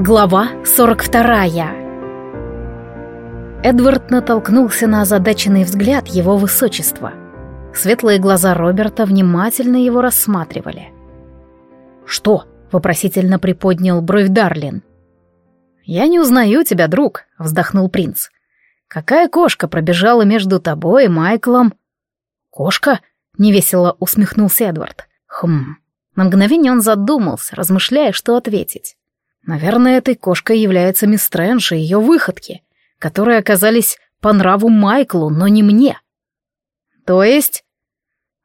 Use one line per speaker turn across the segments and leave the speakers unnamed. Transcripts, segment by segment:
Глава 42 Эдвард натолкнулся на озадаченный взгляд его высочества. Светлые глаза Роберта внимательно его рассматривали. «Что?» — вопросительно приподнял бровь Дарлин. «Я не узнаю тебя, друг», — вздохнул принц. «Какая кошка пробежала между тобой и Майклом?» «Кошка?» — невесело усмехнулся Эдвард. «Хм». На мгновение он задумался, размышляя, что ответить. Наверное, этой кошкой является мисс Стрэндж и ее выходки, которые оказались по нраву Майклу, но не мне. То есть...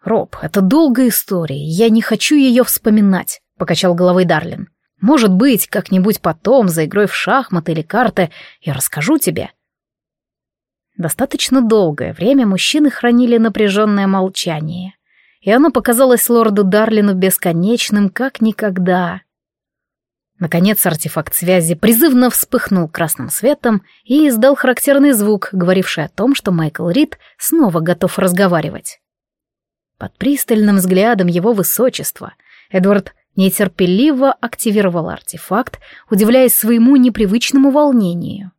Роб, это долгая история, я не хочу ее вспоминать, покачал головой Дарлин. Может быть, как-нибудь потом, за игрой в шахматы или карты, я расскажу тебе. Достаточно долгое время мужчины хранили напряженное молчание, и оно показалось лорду Дарлину бесконечным, как никогда. Наконец артефакт связи призывно вспыхнул красным светом и издал характерный звук, говоривший о том, что Майкл Рид снова готов разговаривать. Под пристальным взглядом его высочества Эдвард нетерпеливо активировал артефакт, удивляясь своему непривычному волнению.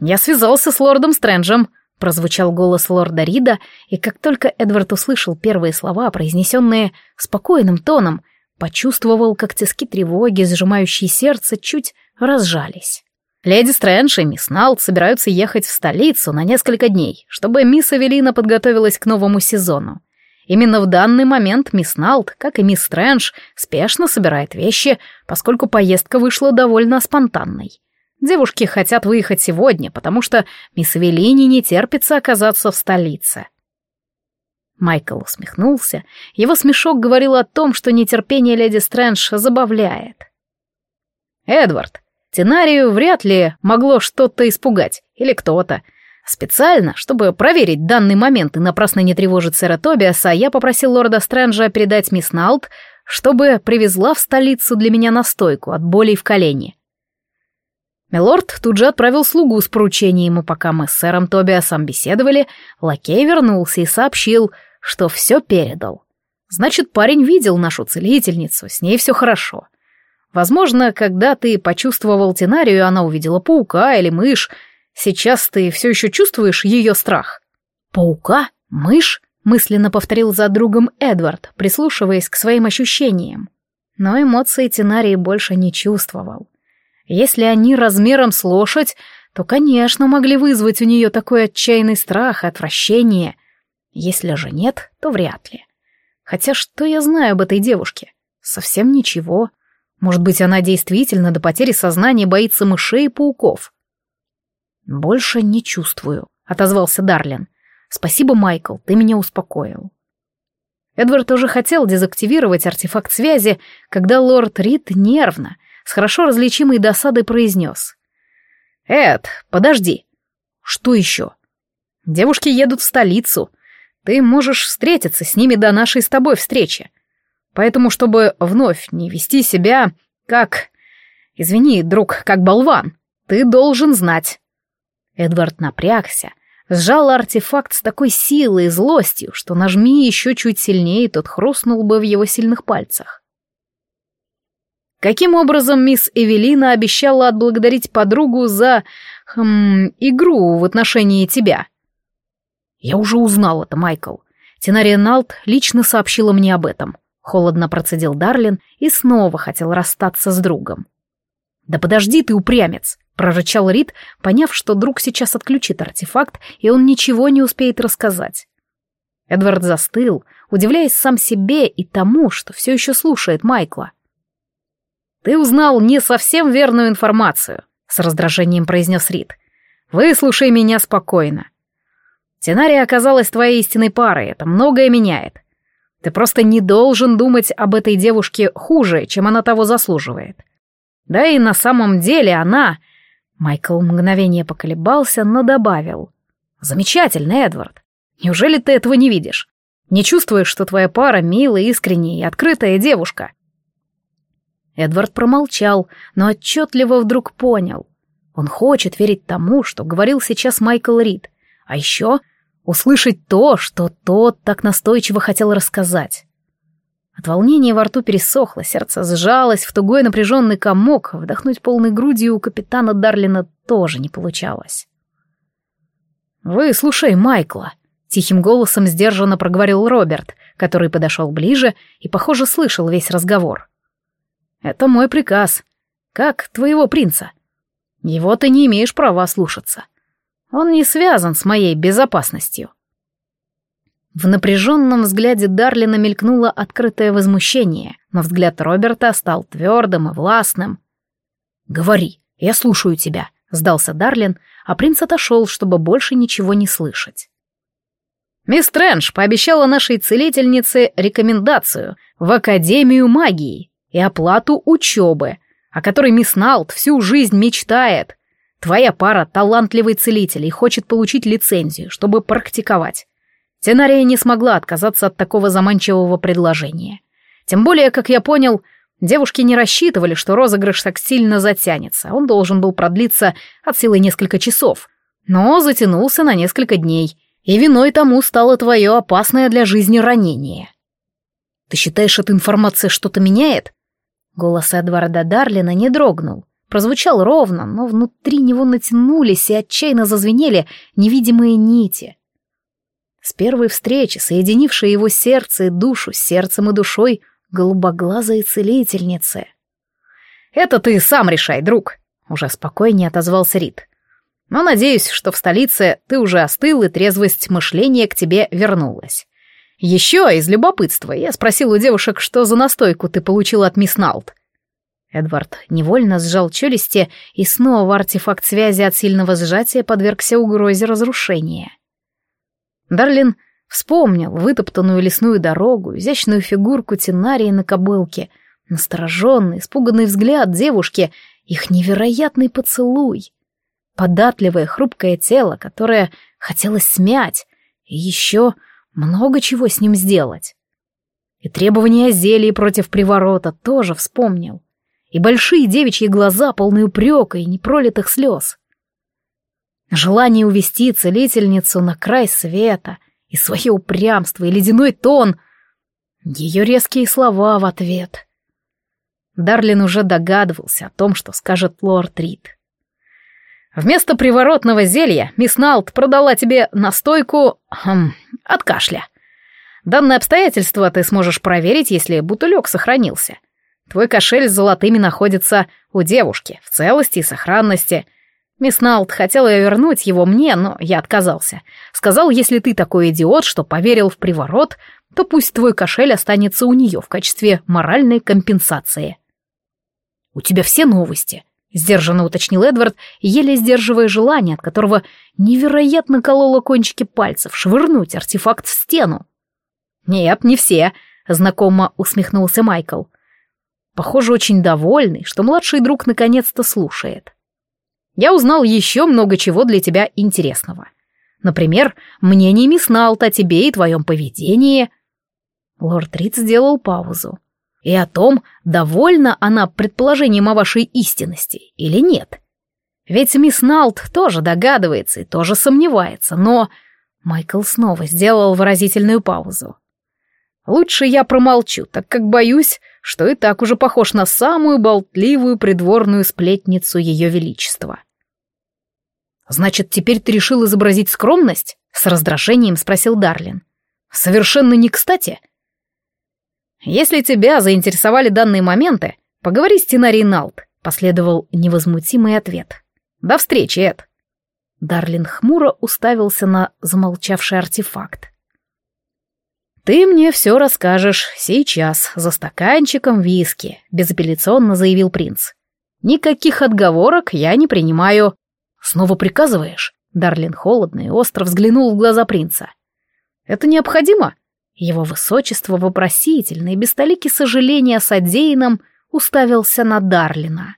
«Я связался с лордом Стрэнджем», — прозвучал голос лорда Рида, и как только Эдвард услышал первые слова, произнесенные спокойным тоном, почувствовал, как тиски тревоги, сжимающие сердце, чуть разжались. Леди Стрэндж и мисс Налт собираются ехать в столицу на несколько дней, чтобы мисс Эвелина подготовилась к новому сезону. Именно в данный момент мисс Налт, как и мисс Стрэндж, спешно собирает вещи, поскольку поездка вышла довольно спонтанной. Девушки хотят выехать сегодня, потому что мисс Эвелине не терпится оказаться в столице. Майкл усмехнулся. Его смешок говорил о том, что нетерпение леди Стрэндж забавляет. «Эдвард, Тенарию вряд ли могло что-то испугать, или кто-то. Специально, чтобы проверить данный момент и напрасно не тревожить сэра Тобиаса, я попросил лорда Стрэнджа передать мисс Налт, чтобы привезла в столицу для меня настойку от болей в колене. Милорд тут же отправил слугу с поручением, и пока мы с сэром Тобиасом беседовали, лакей вернулся и сообщил — что все передал. Значит, парень видел нашу целительницу, с ней все хорошо. Возможно, когда ты почувствовал тенарию, она увидела паука или мышь. Сейчас ты все еще чувствуешь ее страх. Паука? Мышь? Мысленно повторил за другом Эдвард, прислушиваясь к своим ощущениям. Но эмоции Тенарии больше не чувствовал. Если они размером с лошадь, то, конечно, могли вызвать у нее такой отчаянный страх и отвращение — если же нет, то вряд ли. Хотя что я знаю об этой девушке? Совсем ничего. Может быть, она действительно до потери сознания боится мышей и пауков. «Больше не чувствую», — отозвался Дарлин. «Спасибо, Майкл, ты меня успокоил». Эдвард тоже хотел дезактивировать артефакт связи, когда лорд Рид нервно, с хорошо различимой досадой произнес. «Эд, подожди». «Что еще?» «Девушки едут в столицу. Ты можешь встретиться с ними до нашей с тобой встречи. Поэтому, чтобы вновь не вести себя как... Извини, друг, как болван, ты должен знать. Эдвард напрягся, сжал артефакт с такой силой и злостью, что нажми еще чуть сильнее, тот хрустнул бы в его сильных пальцах. Каким образом мисс Эвелина обещала отблагодарить подругу за... Хм, игру в отношении тебя? «Я уже узнал это, Майкл. Тенария Налт лично сообщила мне об этом», — холодно процедил Дарлин и снова хотел расстаться с другом. «Да подожди ты, упрямец!» — прорычал Рид, поняв, что друг сейчас отключит артефакт, и он ничего не успеет рассказать. Эдвард застыл, удивляясь сам себе и тому, что все еще слушает Майкла. «Ты узнал не совсем верную информацию», — с раздражением произнес Рид. «Выслушай меня спокойно. Тенария оказалась твоей истинной парой, это многое меняет. Ты просто не должен думать об этой девушке хуже, чем она того заслуживает. Да и на самом деле она... Майкл мгновение поколебался, но добавил. Замечательно, Эдвард. Неужели ты этого не видишь? Не чувствуешь, что твоя пара милая, искренняя и открытая девушка? Эдвард промолчал, но отчетливо вдруг понял. Он хочет верить тому, что говорил сейчас Майкл Рид. А еще услышать то, что тот так настойчиво хотел рассказать. От волнения во рту пересохло, сердце сжалось в тугой напряженный комок, вдохнуть полной грудью у капитана Дарлина тоже не получалось. «Вы слушай Майкла», — тихим голосом сдержанно проговорил Роберт, который подошел ближе и, похоже, слышал весь разговор. «Это мой приказ. Как твоего принца? Его ты не имеешь права слушаться. Он не связан с моей безопасностью». В напряженном взгляде Дарлина мелькнуло открытое возмущение, но взгляд Роберта стал твердым и властным. «Говори, я слушаю тебя», — сдался Дарлин, а принц отошел, чтобы больше ничего не слышать. «Мисс Трэндж пообещала нашей целительнице рекомендацию в Академию магии и оплату учебы, о которой мисс Налт всю жизнь мечтает. Твоя пара — талантливый целитель и хочет получить лицензию, чтобы практиковать. Тенария не смогла отказаться от такого заманчивого предложения. Тем более, как я понял, девушки не рассчитывали, что розыгрыш так сильно затянется. Он должен был продлиться от силы несколько часов, но затянулся на несколько дней, и виной тому стало твое опасное для жизни ранение. «Ты считаешь, эта информация что-то меняет?» Голос Эдварда Дарлина не дрогнул. Прозвучал ровно, но внутри него натянулись и отчаянно зазвенели невидимые нити. С первой встречи, соединившей его сердце и душу с сердцем и душой, голубоглазой целительницы. «Это ты сам решай, друг», — уже спокойнее отозвался Рид. «Но надеюсь, что в столице ты уже остыл, и трезвость мышления к тебе вернулась. Еще из любопытства я спросил у девушек, что за настойку ты получил от мисс Налт. Эдвард невольно сжал челюсти, и снова артефакт связи от сильного сжатия подвергся угрозе разрушения. Дарлин вспомнил вытоптанную лесную дорогу, изящную фигурку Тинарии на кобылке, настороженный, испуганный взгляд девушки, их невероятный поцелуй, податливое хрупкое тело, которое хотелось смять, и еще много чего с ним сделать. И требования о зелье против приворота тоже вспомнил. И большие девичьи глаза, полные упрека и непролитых слез. Желание увести целительницу на край света и свое упрямство и ледяной тон. Ее резкие слова в ответ. Дарлин уже догадывался о том, что скажет лорд Рид. Вместо приворотного зелья мисс Налт продала тебе настойку хм, от кашля. Данное обстоятельство ты сможешь проверить, если бутылек сохранился. Твой кошель с золотыми находится у девушки в целости и сохранности — Мисс Налт хотела вернуть его мне, но я отказался. Сказал, если ты такой идиот, что поверил в приворот, то пусть твой кошель останется у нее в качестве моральной компенсации. «У тебя все новости», — сдержанно уточнил Эдвард, еле сдерживая желание, от которого невероятно кололо кончики пальцев, швырнуть артефакт в стену. «Нет, не все», — знакомо усмехнулся Майкл. Похоже, очень довольный, что младший друг наконец-то слушает я узнал еще много чего для тебя интересного. Например, мнение мисс Налт о тебе и твоем поведении. Лорд Рид сделал паузу. И о том, довольна она предположением о вашей истинности или нет. Ведь мисс Налт тоже догадывается и тоже сомневается, но... Майкл снова сделал выразительную паузу. Лучше я промолчу, так как боюсь, что и так уже похож на самую болтливую придворную сплетницу Ее Величества. «Значит, теперь ты решил изобразить скромность?» — с раздражением спросил Дарлин. «Совершенно не кстати». «Если тебя заинтересовали данные моменты, поговори с Тинарией Налт», — последовал невозмутимый ответ. «До встречи, Эд». Дарлин хмуро уставился на замолчавший артефакт. «Ты мне все расскажешь сейчас, за стаканчиком виски», — безапелляционно заявил принц. «Никаких отговорок я не принимаю. «Снова приказываешь?» Дарлин холодно и остро взглянул в глаза принца. «Это необходимо?» Его высочество вопросительно и без толики сожаления о уставился на Дарлина.